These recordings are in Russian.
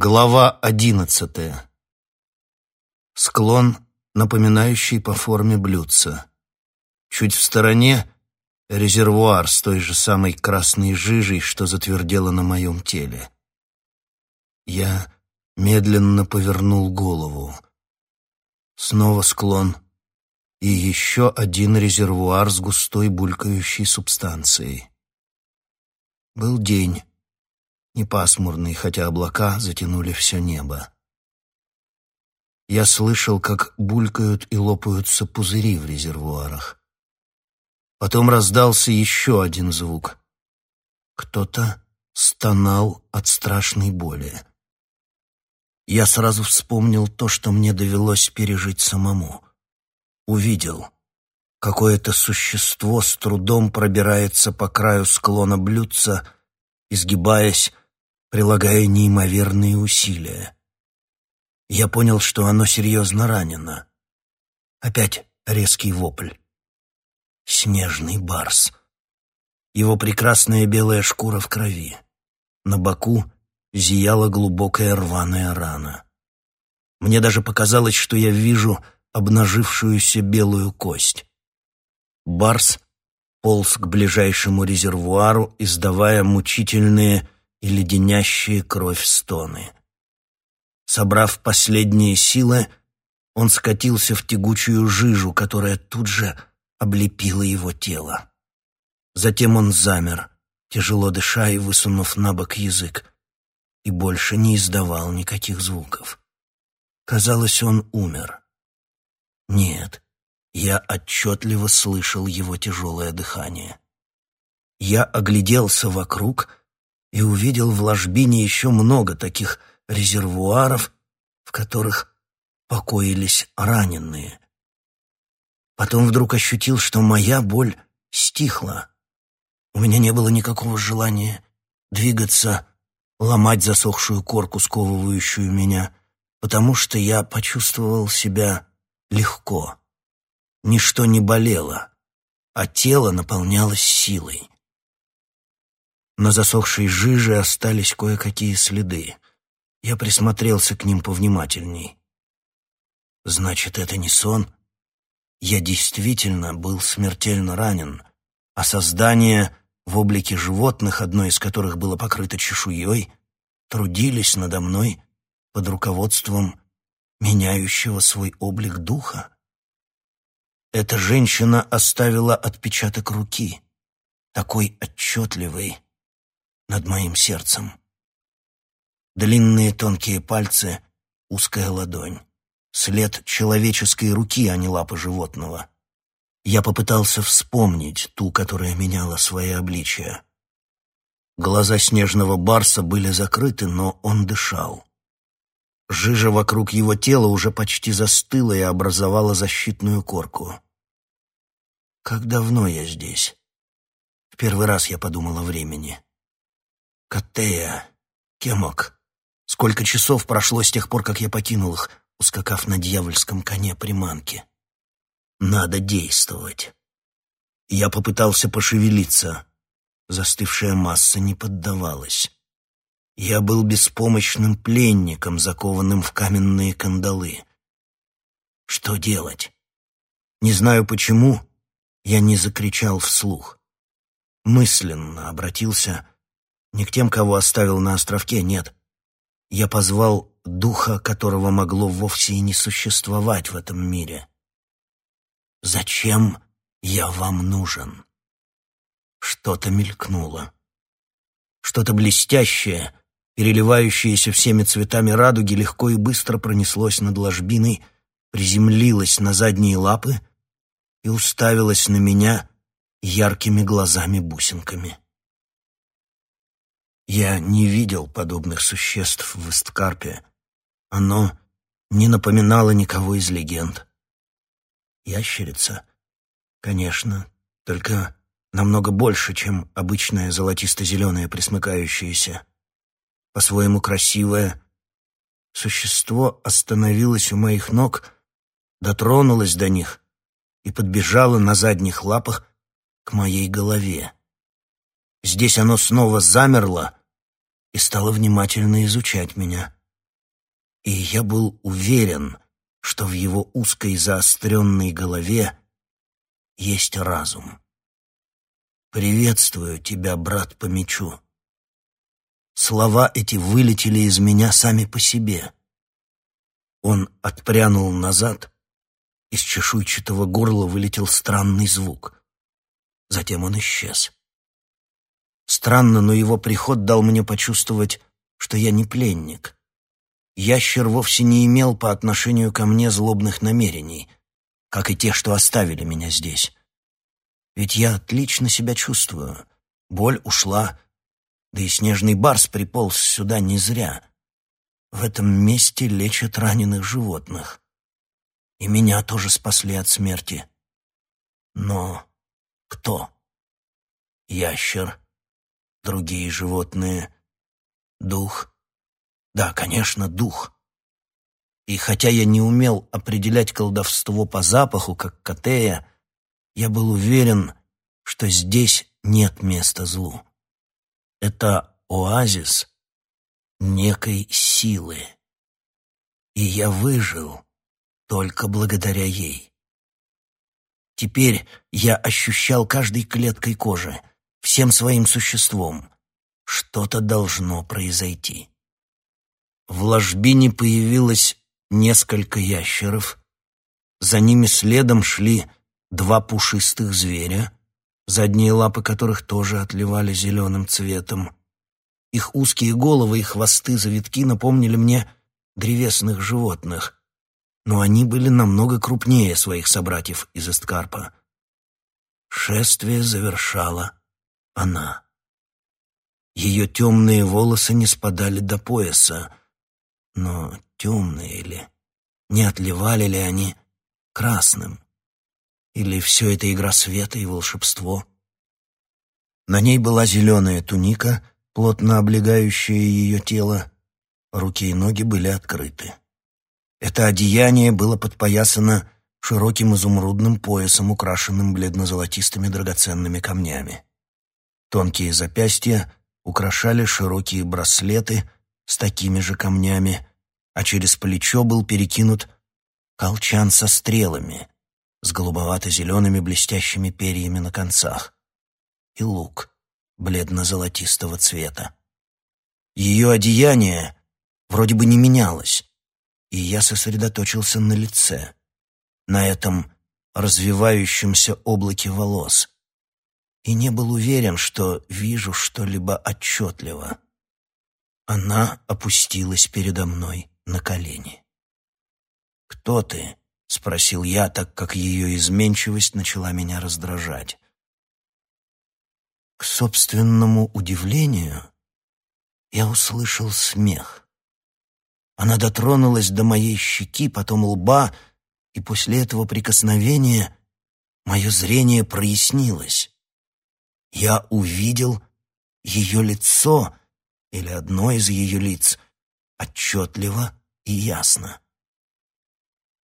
Глава одиннадцатая. Склон, напоминающий по форме блюдца. Чуть в стороне — резервуар с той же самой красной жижей, что затвердела на моем теле. Я медленно повернул голову. Снова склон и еще один резервуар с густой булькающей субстанцией. Был день, не пасмурный, хотя облака затянули все небо. Я слышал, как булькают и лопаются пузыри в резервуарах. Потом раздался еще один звук. Кто-то стонал от страшной боли. Я сразу вспомнил то, что мне довелось пережить самому. Увидел. Какое-то существо с трудом пробирается по краю склона блюдца, изгибаясь, прилагая неимоверные усилия. Я понял, что оно серьезно ранено. Опять резкий вопль. Снежный барс. Его прекрасная белая шкура в крови. На боку зияла глубокая рваная рана. Мне даже показалось, что я вижу обнажившуюся белую кость. Барс полз к ближайшему резервуару, издавая мучительные и леденящие кровь стоны. Собрав последние силы, он скатился в тягучую жижу, которая тут же облепила его тело. Затем он замер, тяжело дыша и высунув на бок язык и больше не издавал никаких звуков. Казалось, он умер. Нет, я отчетливо слышал его тяжелое дыхание. Я огляделся вокруг и увидел в ложбине еще много таких резервуаров, в которых покоились раненые. Потом вдруг ощутил, что моя боль стихла. У меня не было никакого желания двигаться ломать засохшую корку, сковывающую меня, потому что я почувствовал себя легко. Ничто не болело, а тело наполнялось силой. На засохшей жиже остались кое-какие следы. Я присмотрелся к ним повнимательней. Значит, это не сон. Я действительно был смертельно ранен, а создание в облике животных, одно из которых было покрыто чешуей, трудились надо мной под руководством меняющего свой облик духа. Эта женщина оставила отпечаток руки, такой отчетливый, над моим сердцем. Длинные тонкие пальцы, узкая ладонь, след человеческой руки, а не лапы животного — я попытался вспомнить ту, которая меняла свои обличия. Глаза снежного барса были закрыты, но он дышал. Жижа вокруг его тела уже почти застыла и образовала защитную корку. Как давно я здесь? В первый раз я подумал о времени. Катея, Кемок. Сколько часов прошло с тех пор, как я покинул их, ускакав на дьявольском коне приманки. Надо действовать. Я попытался пошевелиться. Застывшая масса не поддавалась. Я был беспомощным пленником, закованным в каменные кандалы. Что делать? Не знаю почему, я не закричал вслух. Мысленно обратился не к тем, кого оставил на островке, нет. Я позвал духа, которого могло вовсе и не существовать в этом мире. Зачем я вам нужен? Что-то мелькнуло. Что-то блестящее, переливающееся всеми цветами радуги, легко и быстро пронеслось над ложбиной, приземлилось на задние лапы и уставилось на меня яркими глазами-бусинками. Я не видел подобных существ в Эсткарпе. Оно не напоминало никого из легенд. Ящерица? Конечно, только намного больше, чем обычная золотисто-зеленая присмыкающаяся. По-своему красивое. Существо остановилось у моих ног, дотронулось до них и подбежало на задних лапах к моей голове. Здесь оно снова замерло и стало внимательно изучать меня. и я был уверен, что в его узкой заостренной голове есть разум. «Приветствую тебя, брат по мечу». Слова эти вылетели из меня сами по себе. Он отпрянул назад, из чешуйчатого горла вылетел странный звук. Затем он исчез. Странно, но его приход дал мне почувствовать, что я не пленник. Ящер вовсе не имел по отношению ко мне злобных намерений, как и те, что оставили меня здесь. Ведь я отлично себя чувствую. Боль ушла, да и снежный барс приполз сюда не зря. В этом месте лечат раненых животных. И меня тоже спасли от смерти. Но кто? Ящер, другие животные, дух. Да, конечно, дух. И хотя я не умел определять колдовство по запаху, как Катея, я был уверен, что здесь нет места злу. Это оазис некой силы. И я выжил только благодаря ей. Теперь я ощущал каждой клеткой кожи, всем своим существом. Что-то должно произойти. В ложбине появилось несколько ящеров. За ними следом шли два пушистых зверя, задние лапы которых тоже отливали зеленым цветом. Их узкие головы и хвосты-завитки напомнили мне древесных животных, но они были намного крупнее своих собратьев из Эсткарпа. Шествие завершала она. Ее темные волосы не спадали до пояса, но темные ли, не отливали ли они красным? Или все это игра света и волшебство? На ней была зеленая туника, плотно облегающая ее тело. Руки и ноги были открыты. Это одеяние было подпоясано широким изумрудным поясом, украшенным бледно-золотистыми драгоценными камнями. Тонкие запястья украшали широкие браслеты с такими же камнями, а через плечо был перекинут колчан со стрелами, с голубовато-зелеными блестящими перьями на концах, и лук бледно-золотистого цвета. Ее одеяние вроде бы не менялось, и я сосредоточился на лице, на этом развивающемся облаке волос, и не был уверен, что вижу что-либо отчетливо. Она опустилась передо мной на колени. «Кто ты?» — спросил я, так как ее изменчивость начала меня раздражать. К собственному удивлению я услышал смех. Она дотронулась до моей щеки, потом лба, и после этого прикосновения мое зрение прояснилось. Я увидел ее лицо или одно из ее лиц отчетливо и ясно.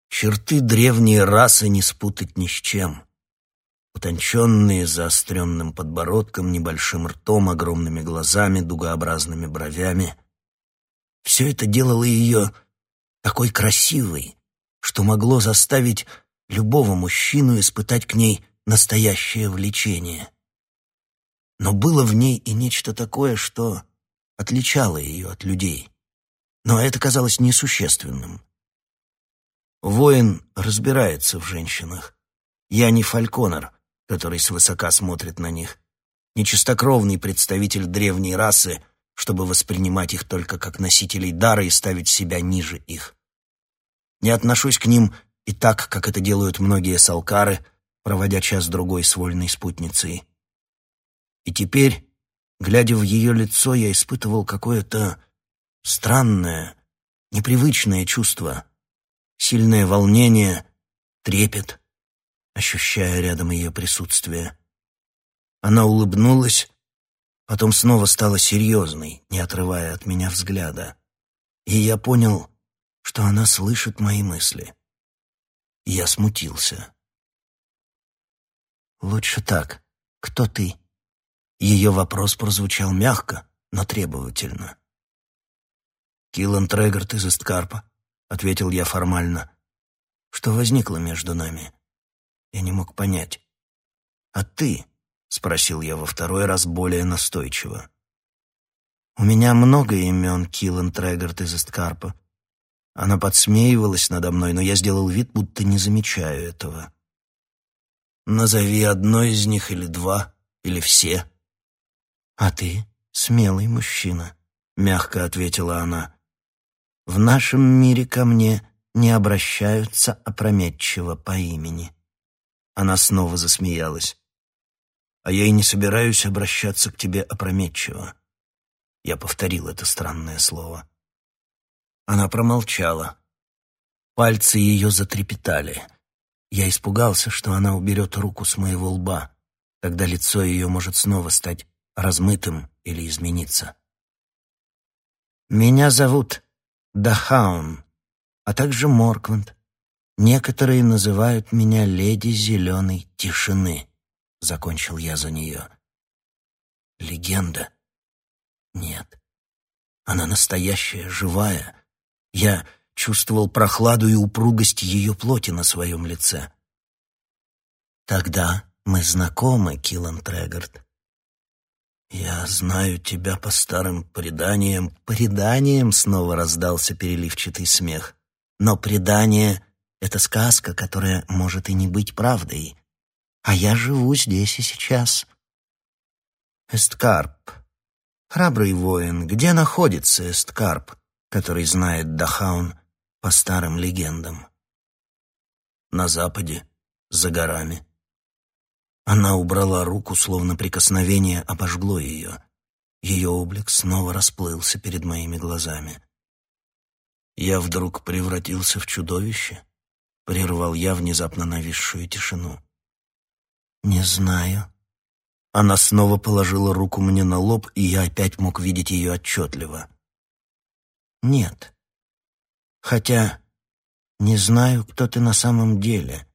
Черты древней расы не спутать ни с чем. Утонченные, заостренным подбородком, небольшим ртом, огромными глазами, дугообразными бровями. Все это делало ее такой красивой, что могло заставить любого мужчину испытать к ней настоящее влечение. Но было в ней и нечто такое, что отличало ее от людей. Но это казалось несущественным. Воин разбирается в женщинах. Я не фальконер, который свысока смотрит на них, не чистокровный представитель древней расы, чтобы воспринимать их только как носителей дара и ставить себя ниже их. Не отношусь к ним и так, как это делают многие салкары, проводя час-другой с вольной спутницей. И теперь, глядя в ее лицо, я испытывал какое-то странное, непривычное чувство — сильное волнение, трепет, ощущая рядом ее присутствие. Она улыбнулась, потом снова стала серьезной, не отрывая от меня взгляда. И я понял, что она слышит мои мысли. я смутился. «Лучше так. Кто ты?» Ее вопрос прозвучал мягко, но требовательно. Киллан Трегорт из Эсткарпа, — ответил я формально. «Что возникло между нами?» Я не мог понять. «А ты?» — спросил я во второй раз более настойчиво. «У меня много имен Киллан Трегорт из Эсткарпа. Она подсмеивалась надо мной, но я сделал вид, будто не замечаю этого. «Назови одно из них или два, или все». «А ты смелый мужчина», — мягко ответила она. «В нашем мире ко мне не обращаются опрометчиво по имени». Она снова засмеялась. «А я и не собираюсь обращаться к тебе опрометчиво». Я повторил это странное слово. Она промолчала. Пальцы ее затрепетали. Я испугался, что она уберет руку с моего лба. Тогда лицо ее может снова стать размытым или измениться. «Меня зовут Дахаун, а также Моркванд. Некоторые называют меня леди зеленой тишины», — закончил я за нее. «Легенда? Нет. Она настоящая, живая. Я чувствовал прохладу и упругость ее плоти на своем лице. «Тогда мы знакомы, Киллан Трегард. «Я знаю тебя по старым преданиям». «Преданиям?» — снова раздался переливчатый смех. «Но предание — это сказка, которая может и не быть правдой. А я живу здесь и сейчас». «Эсткарп. Храбрый воин, где находится Эсткарп, который знает Дахаун по старым легендам?» «На западе, за горами». Она убрала руку, словно прикосновение обожгло ее. Ее облик снова расплылся перед моими глазами. Я вдруг превратился в чудовище, прервал я внезапно нависшую тишину. «Не знаю». Она снова положила руку мне на лоб, и я опять мог видеть ее отчетливо. «Нет. Хотя не знаю, кто ты на самом деле.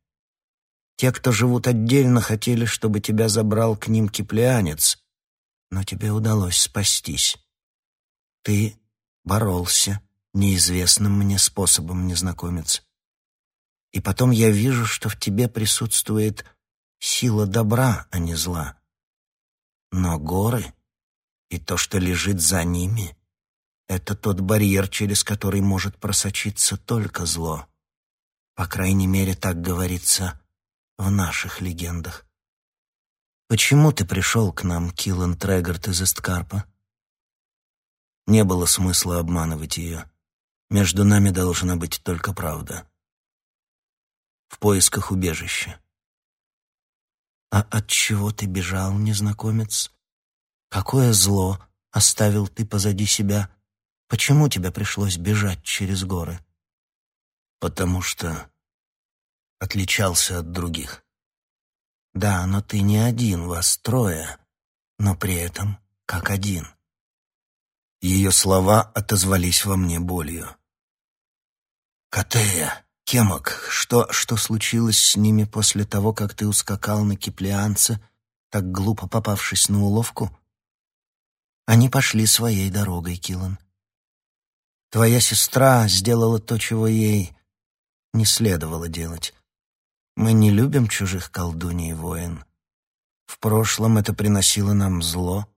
Те, кто живут отдельно, хотели, чтобы тебя забрал к ним киплянец, но тебе удалось спастись. Ты боролся неизвестным мне способом, незнакомец. И потом я вижу, что в тебе присутствует сила добра, а не зла. Но горы и то, что лежит за ними, это тот барьер, через который может просочиться только зло. По крайней мере, так говорится в наших легендах. Почему ты пришел к нам, Киллан Трегард из Эсткарпа? Не было смысла обманывать ее. Между нами должна быть только правда. В поисках убежища. А от чего ты бежал, незнакомец? Какое зло оставил ты позади себя? Почему тебе пришлось бежать через горы? Потому что отличался от других. Да, но ты не один, вас трое, но при этом как один. Ее слова отозвались во мне болью. «Катея, Кемок, что, что случилось с ними после того, как ты ускакал на киплианце, так глупо попавшись на уловку?» Они пошли своей дорогой, Килан. Твоя сестра сделала то, чего ей не следовало делать. Мы не любим чужих колдуней, воин. В прошлом это приносило нам зло.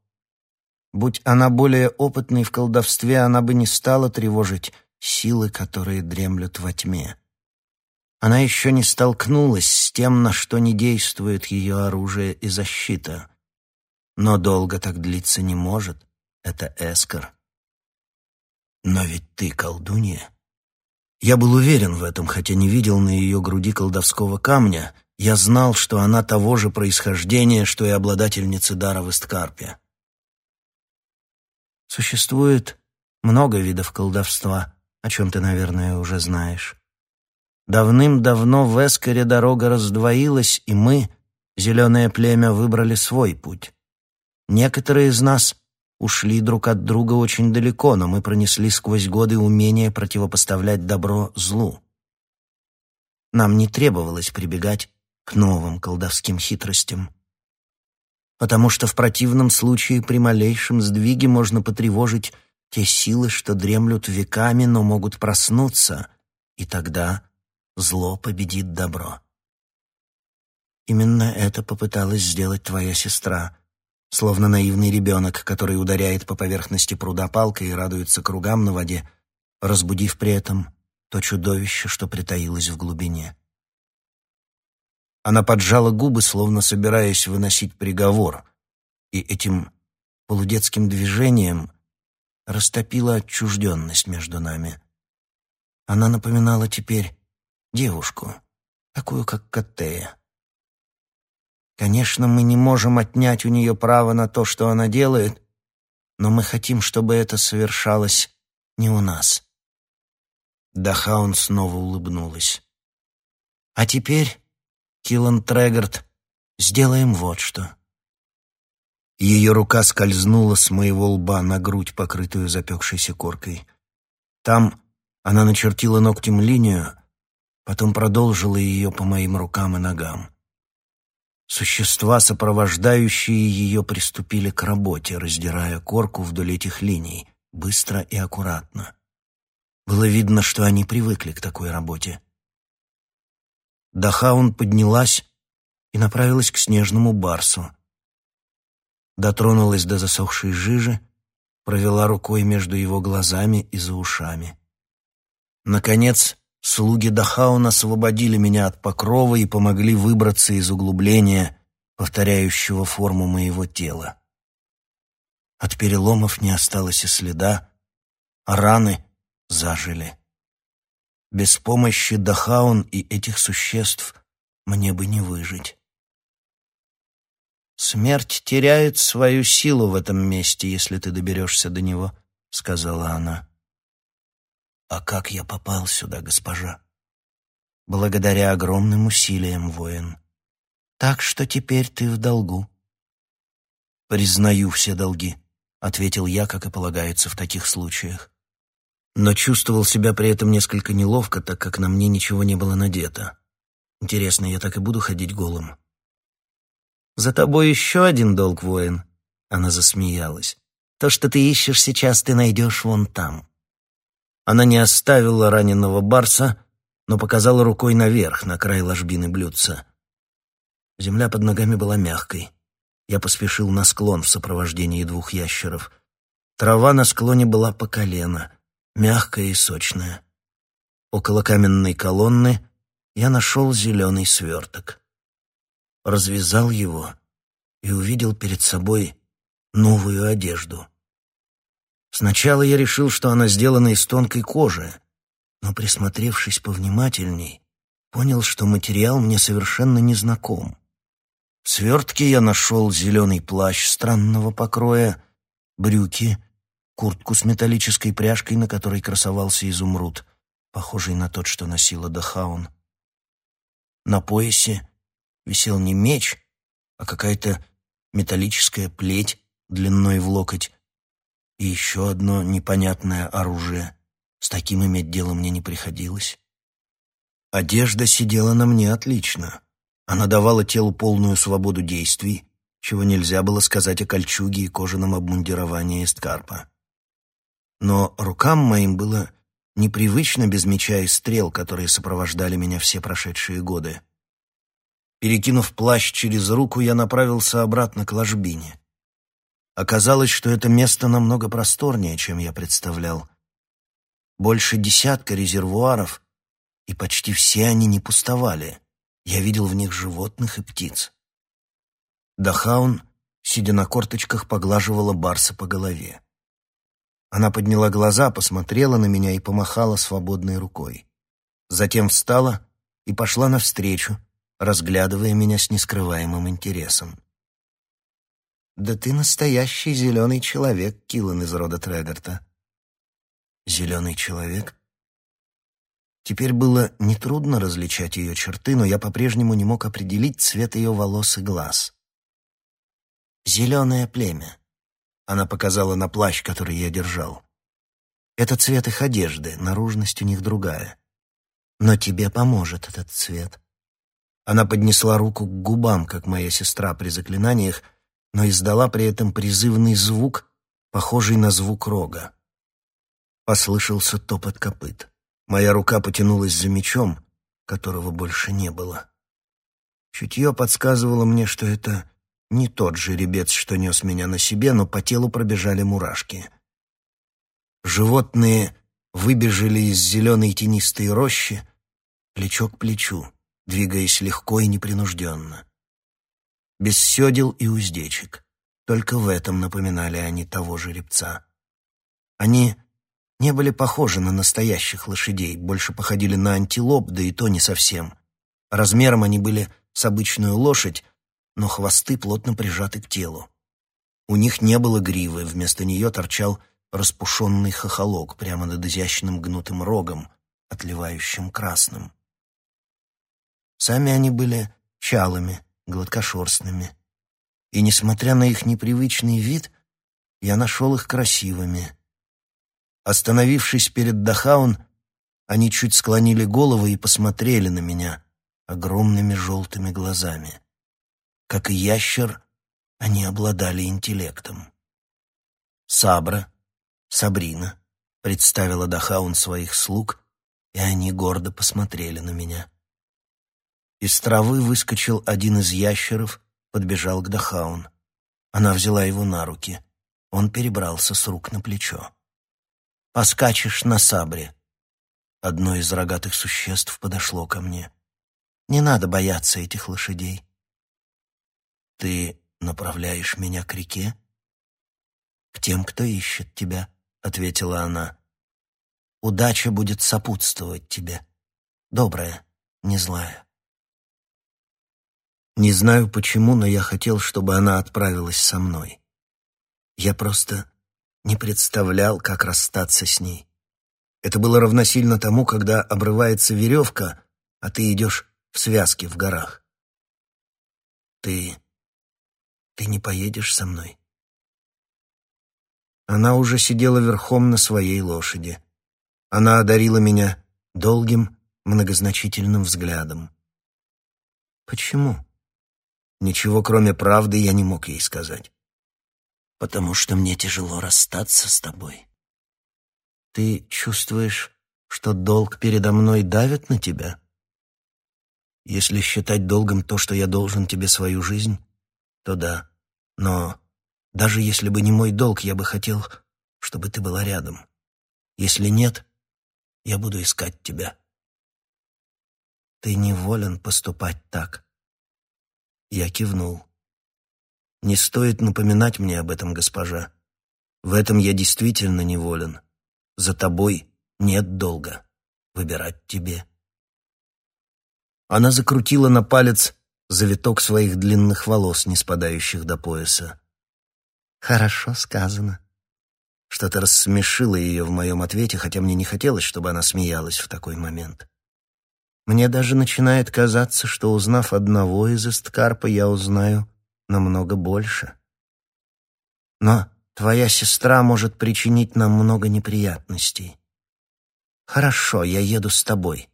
Будь она более опытной в колдовстве, она бы не стала тревожить силы, которые дремлют во тьме. Она еще не столкнулась с тем, на что не действует ее оружие и защита. Но долго так длиться не может. Это Эскор. Но ведь ты колдунья. Я был уверен в этом, хотя не видел на ее груди колдовского камня. Я знал, что она того же происхождения, что и обладательница дара в Эсткарпе. Существует много видов колдовства, о чем ты, наверное, уже знаешь. Давным-давно в Эскаре дорога раздвоилась, и мы, зеленое племя, выбрали свой путь. Некоторые из нас ушли друг от друга очень далеко, но мы пронесли сквозь годы умение противопоставлять добро злу. Нам не требовалось прибегать к новым колдовским хитростям. Потому что в противном случае при малейшем сдвиге можно потревожить те силы, что дремлют веками, но могут проснуться, и тогда зло победит добро. Именно это попыталась сделать твоя сестра, словно наивный ребенок, который ударяет по поверхности пруда палкой и радуется кругам на воде, разбудив при этом то чудовище, что притаилось в глубине. Она поджала губы, словно собираясь выносить приговор, и этим полудетским движением растопила отчужденность между нами. Она напоминала теперь девушку, такую, как Каттея. Конечно, мы не можем отнять у нее право на то, что она делает, но мы хотим, чтобы это совершалось не у нас. Дахаун снова улыбнулась. А теперь, Киллан Трегорд, сделаем вот что. Ее рука скользнула с моего лба на грудь, покрытую запекшейся коркой. Там она начертила ногтем линию, потом продолжила ее по моим рукам и ногам. Существа, сопровождающие ее, приступили к работе, раздирая корку вдоль этих линий, быстро и аккуратно. Было видно, что они привыкли к такой работе. Дахаун поднялась и направилась к снежному барсу. Дотронулась до засохшей жижи, провела рукой между его глазами и за ушами. Наконец, слуги Дахауна освободили меня от покрова и помогли выбраться из углубления, повторяющего форму моего тела. От переломов не осталось и следа, а раны зажили. Без помощи Дахаун и этих существ мне бы не выжить. «Смерть теряет свою силу в этом месте, если ты доберешься до него», — сказала она. «А как я попал сюда, госпожа?» «Благодаря огромным усилиям, воин. Так что теперь ты в долгу». «Признаю все долги», — ответил я, как и полагается в таких случаях. Но чувствовал себя при этом несколько неловко, так как на мне ничего не было надето. Интересно, я так и буду ходить голым? «За тобой еще один долг, воин», — она засмеялась. «То, что ты ищешь сейчас, ты найдешь вон там». Она не оставила раненого барса, но показала рукой наверх, на край ложбины блюдца. Земля под ногами была мягкой. Я поспешил на склон в сопровождении двух ящеров. Трава на склоне была по колено, мягкая и сочная. Около каменной колонны я нашел зеленый сверток. Развязал его и увидел перед собой новую одежду — Сначала я решил, что она сделана из тонкой кожи, но, присмотревшись повнимательней, понял, что материал мне совершенно не знаком. В свертке я нашел зеленый плащ странного покроя, брюки, куртку с металлической пряжкой, на которой красовался изумруд, похожий на тот, что носила Дахаун. На поясе висел не меч, а какая-то металлическая плеть длиной в локоть, и еще одно непонятное оружие. С таким иметь дело мне не приходилось. Одежда сидела на мне отлично. Она давала телу полную свободу действий, чего нельзя было сказать о кольчуге и кожаном обмундировании эсткарпа. Но рукам моим было непривычно без меча и стрел, которые сопровождали меня все прошедшие годы. Перекинув плащ через руку, я направился обратно к ложбине. Оказалось, что это место намного просторнее, чем я представлял. Больше десятка резервуаров, и почти все они не пустовали. Я видел в них животных и птиц. Дахаун, сидя на корточках, поглаживала Барса по голове. Она подняла глаза, посмотрела на меня и помахала свободной рукой. Затем встала и пошла навстречу, разглядывая меня с нескрываемым интересом. Да ты настоящий зеленый человек, Киллан из рода Трегорта. Зеленый человек? Теперь было нетрудно различать ее черты, но я по-прежнему не мог определить цвет ее волос и глаз. «Зеленое племя», — она показала на плащ, который я держал. «Это цвет их одежды, наружность у них другая. Но тебе поможет этот цвет». Она поднесла руку к губам, как моя сестра при заклинаниях, но издала при этом призывный звук, похожий на звук рога. Послышался топот копыт. Моя рука потянулась за мечом, которого больше не было. Чутье подсказывало мне, что это не тот жеребец, что нес меня на себе, но по телу пробежали мурашки. Животные выбежали из зеленой тенистой рощи, плечо к плечу, двигаясь легко и непринужденно. Без седел и уздечек. Только в этом напоминали они того жеребца. Они не были похожи на настоящих лошадей, больше походили на антилоп, да и то не совсем. Размером они были с обычную лошадь, но хвосты плотно прижаты к телу. У них не было гривы, вместо нее торчал распушенный хохолок прямо над изящным гнутым рогом, отливающим красным. Сами они были чалыми, гладкошерстными. И, несмотря на их непривычный вид, я нашел их красивыми. Остановившись перед Дахаун, они чуть склонили головы и посмотрели на меня огромными желтыми глазами. Как и ящер, они обладали интеллектом. Сабра, Сабрина, представила Дахаун своих слуг, и они гордо посмотрели на меня. Из травы выскочил один из ящеров, подбежал к Дахаун. Она взяла его на руки. Он перебрался с рук на плечо. «Поскачешь на сабре». Одно из рогатых существ подошло ко мне. «Не надо бояться этих лошадей». «Ты направляешь меня к реке?» «К тем, кто ищет тебя», — ответила она. «Удача будет сопутствовать тебе. Добрая, не злая». Не знаю почему, но я хотел, чтобы она отправилась со мной. Я просто не представлял, как расстаться с ней. Это было равносильно тому, когда обрывается веревка, а ты идешь в связке в горах. Ты... ты не поедешь со мной? Она уже сидела верхом на своей лошади. Она одарила меня долгим, многозначительным взглядом. Почему? Ничего, кроме правды, я не мог ей сказать. Потому что мне тяжело расстаться с тобой. Ты чувствуешь, что долг передо мной давит на тебя? Если считать долгом то, что я должен тебе свою жизнь, то да. Но даже если бы не мой долг, я бы хотел, чтобы ты была рядом. Если нет, я буду искать тебя. Ты не волен поступать так. Я кивнул. «Не стоит напоминать мне об этом, госпожа. В этом я действительно неволен. За тобой нет долга. Выбирать тебе». Она закрутила на палец завиток своих длинных волос, не спадающих до пояса. «Хорошо сказано». Что-то рассмешило ее в моем ответе, хотя мне не хотелось, чтобы она смеялась в такой момент. Мне даже начинает казаться, что, узнав одного из эсткарпа, я узнаю намного больше. Но твоя сестра может причинить нам много неприятностей. Хорошо, я еду с тобой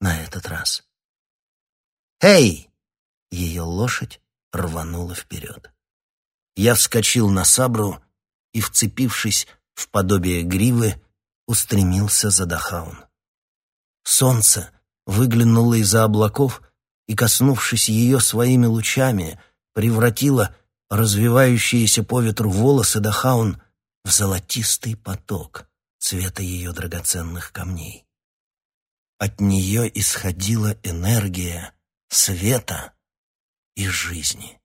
на этот раз. Эй! Ее лошадь рванула вперед. Я вскочил на сабру и, вцепившись в подобие гривы, устремился за Дахаун. Солнце выглянула из-за облаков и, коснувшись ее своими лучами, превратила развивающиеся по ветру волосы Дахаун в золотистый поток цвета ее драгоценных камней. От нее исходила энергия света и жизни.